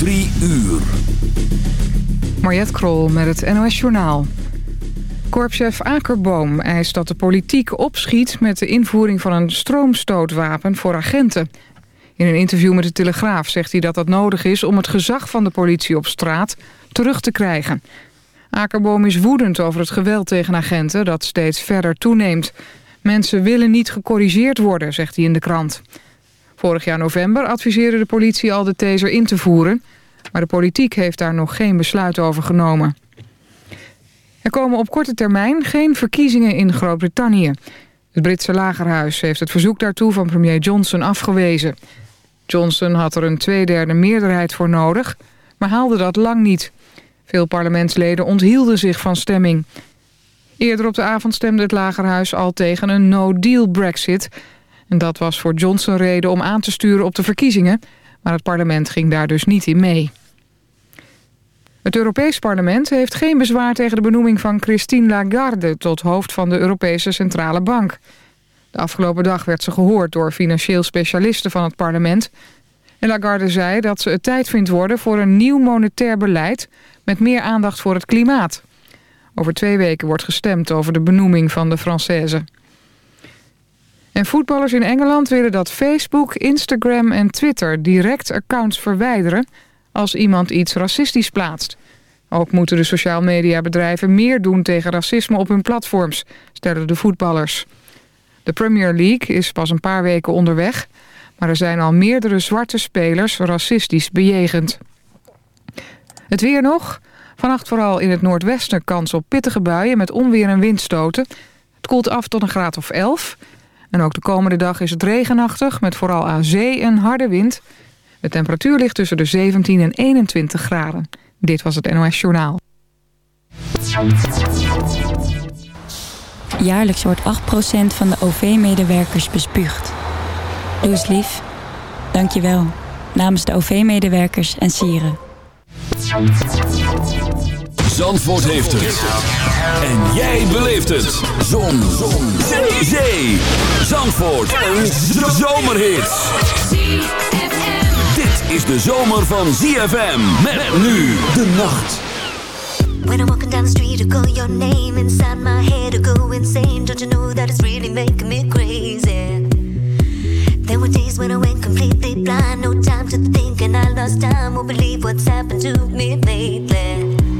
Drie uur. Mariette Krol met het NOS Journaal. Korpschef Akerboom eist dat de politiek opschiet... met de invoering van een stroomstootwapen voor agenten. In een interview met de Telegraaf zegt hij dat dat nodig is... om het gezag van de politie op straat terug te krijgen. Akerboom is woedend over het geweld tegen agenten... dat steeds verder toeneemt. Mensen willen niet gecorrigeerd worden, zegt hij in de krant. Vorig jaar november adviseerde de politie al de taser in te voeren... maar de politiek heeft daar nog geen besluit over genomen. Er komen op korte termijn geen verkiezingen in Groot-Brittannië. Het Britse lagerhuis heeft het verzoek daartoe van premier Johnson afgewezen. Johnson had er een tweederde meerderheid voor nodig, maar haalde dat lang niet. Veel parlementsleden onthielden zich van stemming. Eerder op de avond stemde het lagerhuis al tegen een no-deal brexit... En dat was voor Johnson reden om aan te sturen op de verkiezingen... maar het parlement ging daar dus niet in mee. Het Europees Parlement heeft geen bezwaar tegen de benoeming van Christine Lagarde... tot hoofd van de Europese Centrale Bank. De afgelopen dag werd ze gehoord door financieel specialisten van het parlement. En Lagarde zei dat ze het tijd vindt worden voor een nieuw monetair beleid... met meer aandacht voor het klimaat. Over twee weken wordt gestemd over de benoeming van de Française. En voetballers in Engeland willen dat Facebook, Instagram en Twitter direct accounts verwijderen als iemand iets racistisch plaatst. Ook moeten de sociaal mediabedrijven meer doen tegen racisme op hun platforms, stellen de voetballers. De Premier League is pas een paar weken onderweg, maar er zijn al meerdere zwarte spelers racistisch bejegend. Het weer nog. Vannacht vooral in het noordwesten kans op pittige buien met onweer en windstoten. Het koelt af tot een graad of 11. En ook de komende dag is het regenachtig met vooral aan zee een harde wind. De temperatuur ligt tussen de 17 en 21 graden. Dit was het NOS Journaal. Jaarlijks wordt 8% van de OV-medewerkers bespuugd. Doe eens lief. Dank je wel. Namens de OV-medewerkers en sieren. Zandvoort heeft het. En jij beleeft het. Zon. Zon. Zee. Zee. Zandvoort. Een zomerhit. Dit is de zomer van ZFM. Met nu de nacht. When I'm walking down the street, I call your name inside my head, I go insane. Don't you know that it's really making me crazy? There were days when I went completely blind, no time to think, and I lost time. Won't believe what's happened to me lately.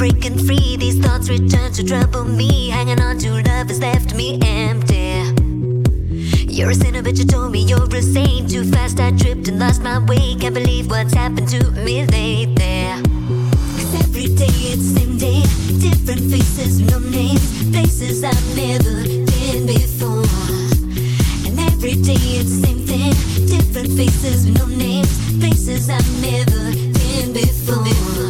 Breaking free, these thoughts return to trouble me. Hanging on to love has left me empty. You're a sinner, but you told me you're a saint. Too fast, I tripped and lost my way. Can't believe what's happened to me lately. Cause every day it's the same day, different faces, no names, places I've never been before. And every day it's the same thing, different faces, no names, places I've never been before. And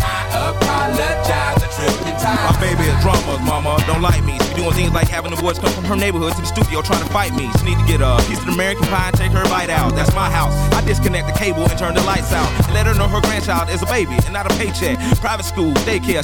My baby is drama, mama, don't like me. She doing things like having the boys come from her neighborhood to the studio trying to fight me. She need to get a piece of American pie and take her bite out. That's my house. I disconnect the cable and turn the lights out. And let her know her grandchild is a baby and not a paycheck. Private school, daycare,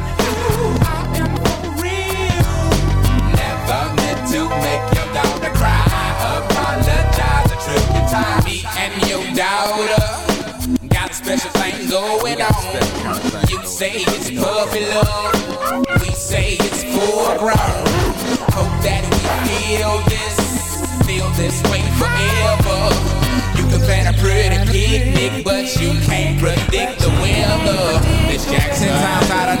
Daughter got a special thing going on. You say it's puppy love. We say it's full grown. Hope that we feel this, feel this way forever. You can plan a pretty picnic, but you can't predict the weather. Miss Jackson, times out of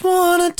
just wanna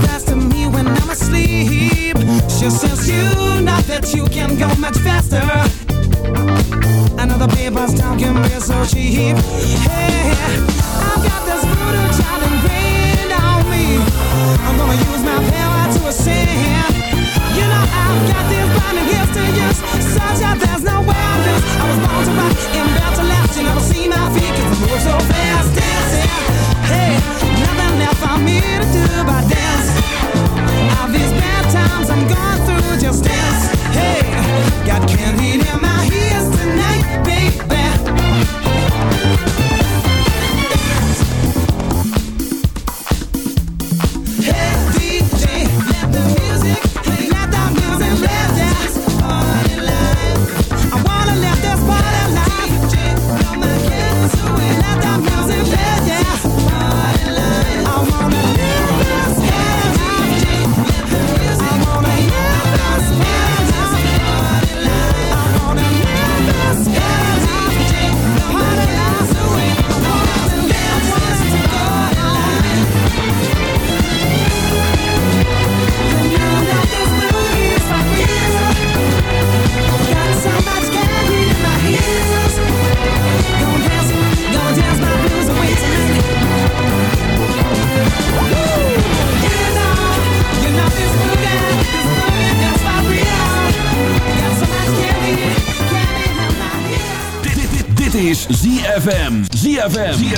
faster to me when I'm asleep. She says you know that you can go much faster. Another paper's talking real so cheap. Hey, I've got this voodoo child ingrained on me. I'm gonna use my power to ascend. You know I've got these blinding gifts to use, such that there's no way I was born to rock and built to last. You never see my feet 'cause I move so fast dancing. Hey, nothing left for me to do but dance. Got candy in my ears tonight, babe? ZFM.